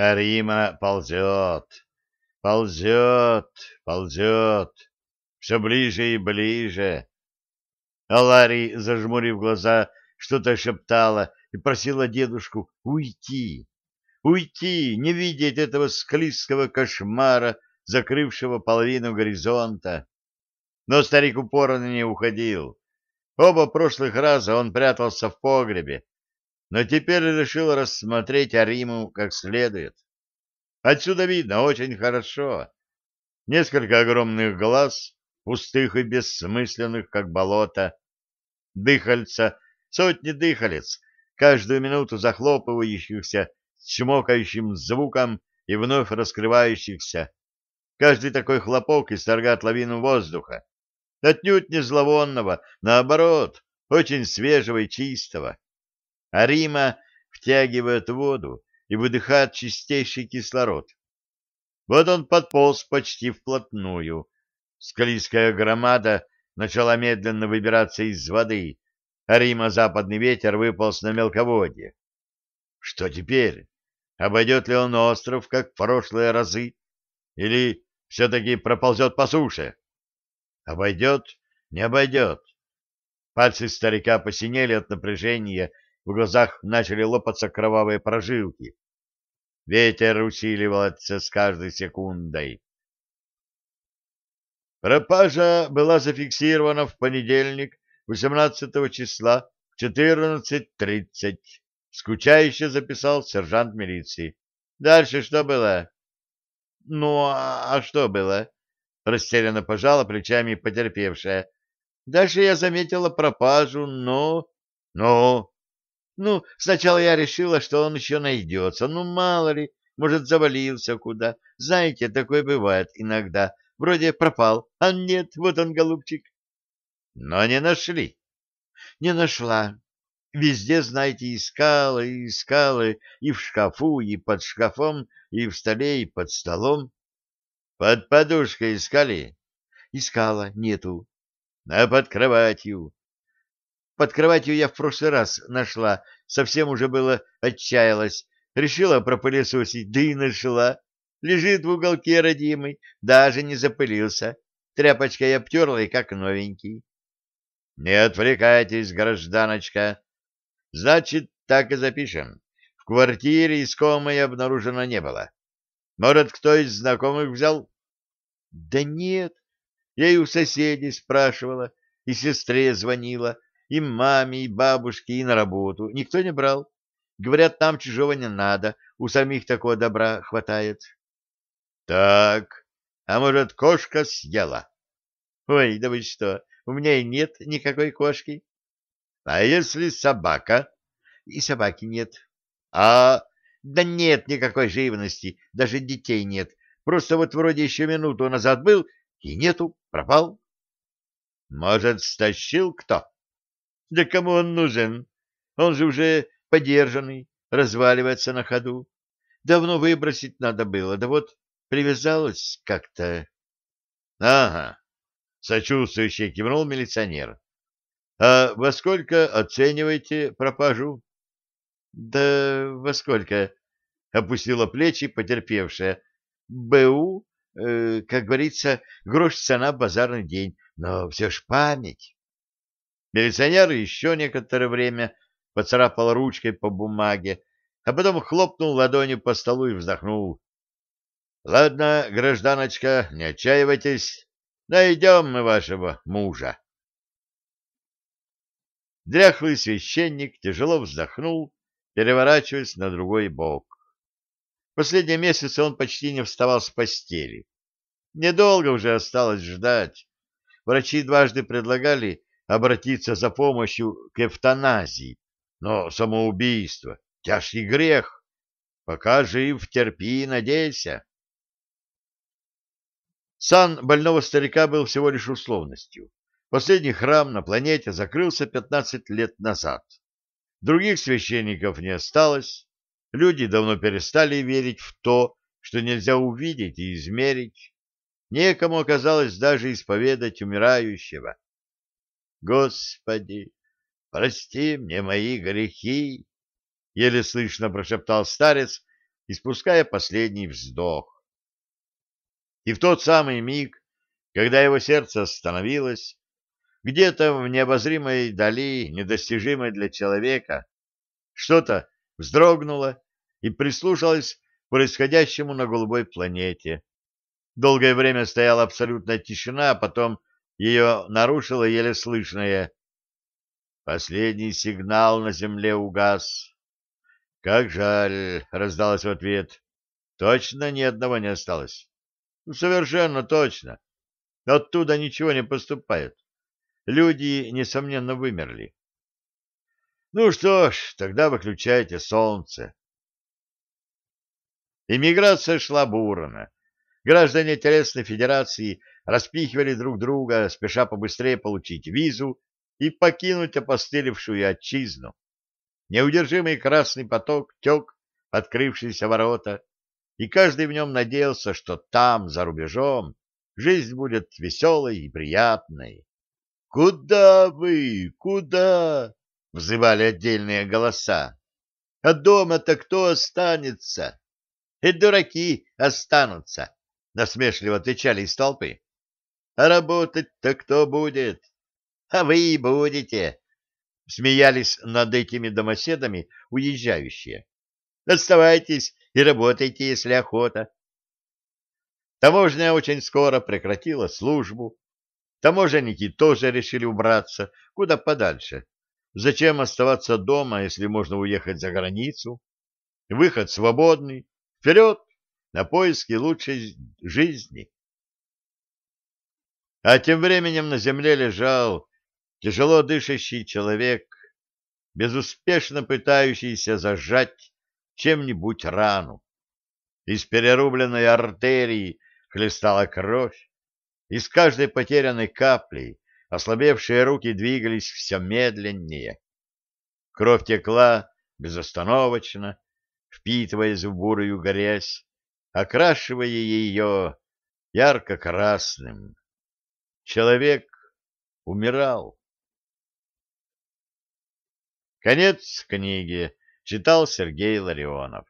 А Рима ползет, ползет, ползет, все ближе и ближе. А Ларри, зажмурив глаза, что-то шептала и просила дедушку уйти, уйти, не видеть этого склизкого кошмара, закрывшего половину горизонта. Но старик упорно не уходил. Оба прошлых раза он прятался в погребе, но теперь решил рассмотреть Ариму как следует. Отсюда видно очень хорошо. Несколько огромных глаз, пустых и бессмысленных, как болото, дыхальца, сотни дыхалец, каждую минуту захлопывающихся с чмокающим звуком и вновь раскрывающихся. Каждый такой хлопок исторгает лавину воздуха. Отнюдь не зловонного, наоборот, очень свежего и чистого а Рима втягивает воду и выдыхает чистейший кислород. Вот он подполз почти вплотную. Скалистская громада начала медленно выбираться из воды, а Рима западный ветер выполз на мелководье. Что теперь? Обойдет ли он остров, как в прошлые разы? Или все-таки проползет по суше? Обойдет? Не обойдет. Пальцы старика посинели от напряжения в глазах начали лопаться кровавые прожилки. Ветер усиливался с каждой секундой. Пропажа была зафиксирована в понедельник, 18 числа, в 14.30. Скучающе записал сержант милиции. Дальше что было? Ну, а, а что было? Растерянно пожала плечами потерпевшая. Дальше я заметила пропажу, но... Ну, ну, сначала я решила, что он еще найдется. Ну, мало ли, может, завалился куда. Знаете, такое бывает иногда. Вроде пропал, а нет, вот он, голубчик. Но не нашли. Не нашла. Везде, знаете, искала и искала, и в шкафу, и под шкафом, и в столе, и под столом. Под подушкой искали? Искала, нету. А под кроватью? Под кроватью я в прошлый раз нашла, совсем уже было отчаялась. Решила пропылесосить, да и нашла. Лежит в уголке родимый, даже не запылился. Тряпочкой обтерла и как новенький. Не отвлекайтесь, гражданочка. Значит, так и запишем. В квартире искомой обнаружено не было. Может, кто из знакомых взял? Да нет. Я и у соседей спрашивала, и сестре звонила. И маме, и бабушке, и на работу. Никто не брал. Говорят, там чужого не надо, у самих такого добра хватает. Так, а может, кошка съела? Ой, да вы что, у меня и нет никакой кошки. А если собака? И собаки нет. А, да нет никакой живности, даже детей нет. Просто вот вроде еще минуту назад был, и нету, пропал. Может, стащил кто? Да кому он нужен? Он же уже подержанный, разваливается на ходу. Давно выбросить надо было, да вот привязалась как-то. — Ага, — сочувствующе кивнул милиционер. — А во сколько оцениваете пропажу? — Да во сколько? — опустила плечи потерпевшая. — БУ, э, как говорится, грош цена базарный день, но все ж память. Милиционер еще некоторое время поцарапал ручкой по бумаге, а потом хлопнул ладонью по столу и вздохнул. — Ладно, гражданочка, не отчаивайтесь, найдем мы вашего мужа. Дряхлый священник тяжело вздохнул, переворачиваясь на другой бок. Последние месяцы он почти не вставал с постели. Недолго уже осталось ждать. Врачи дважды предлагали обратиться за помощью к эвтаназии, но самоубийство — тяжкий грех. Пока жив, терпи и надейся. Сан больного старика был всего лишь условностью. Последний храм на планете закрылся 15 лет назад. Других священников не осталось. Люди давно перестали верить в то, что нельзя увидеть и измерить. Некому оказалось даже исповедать умирающего. Господи, прости мне мои грехи, — еле слышно прошептал старец, испуская последний вздох. И в тот самый миг, когда его сердце остановилось, где-то в необозримой дали, недостижимой для человека, что-то вздрогнуло и прислушалось происходящему на голубой планете. Долгое время стояла абсолютная тишина, а потом ее нарушило еле слышное «Последний сигнал на земле угас». «Как жаль!» — раздалось в ответ. «Точно ни одного не осталось?» «Ну, «Совершенно точно. Оттуда ничего не поступает. Люди, несомненно, вымерли». «Ну что ж, тогда выключайте солнце». Иммиграция шла бурно. Граждане Телесной Федерации распихивали друг друга, спеша побыстрее получить визу и покинуть опостылевшую отчизну. Неудержимый красный поток тек открывшиеся ворота, и каждый в нем надеялся, что там, за рубежом, жизнь будет веселой и приятной. «Куда вы? Куда?» — взывали отдельные голоса. «А дома-то кто останется?» «И дураки останутся», — насмешливо отвечали из толпы. «А работать-то кто будет?» «А вы и будете», Смеялись над этими домоседами уезжающие. Оставайтесь и работайте, если охота. Таможня очень скоро прекратила службу. Таможенники тоже решили убраться куда подальше. Зачем оставаться дома, если можно уехать за границу? Выход свободный. Вперед! На поиски лучшей жизни. А тем временем на земле лежал тяжело дышащий человек, безуспешно пытающийся зажать чем-нибудь рану. Из перерубленной артерии хлестала кровь, и с каждой потерянной каплей ослабевшие руки двигались все медленнее. Кровь текла безостановочно, впитываясь в бурую грязь, окрашивая ее ярко-красным. Человек умирал. Конец книги. Читал Сергей Ларионов.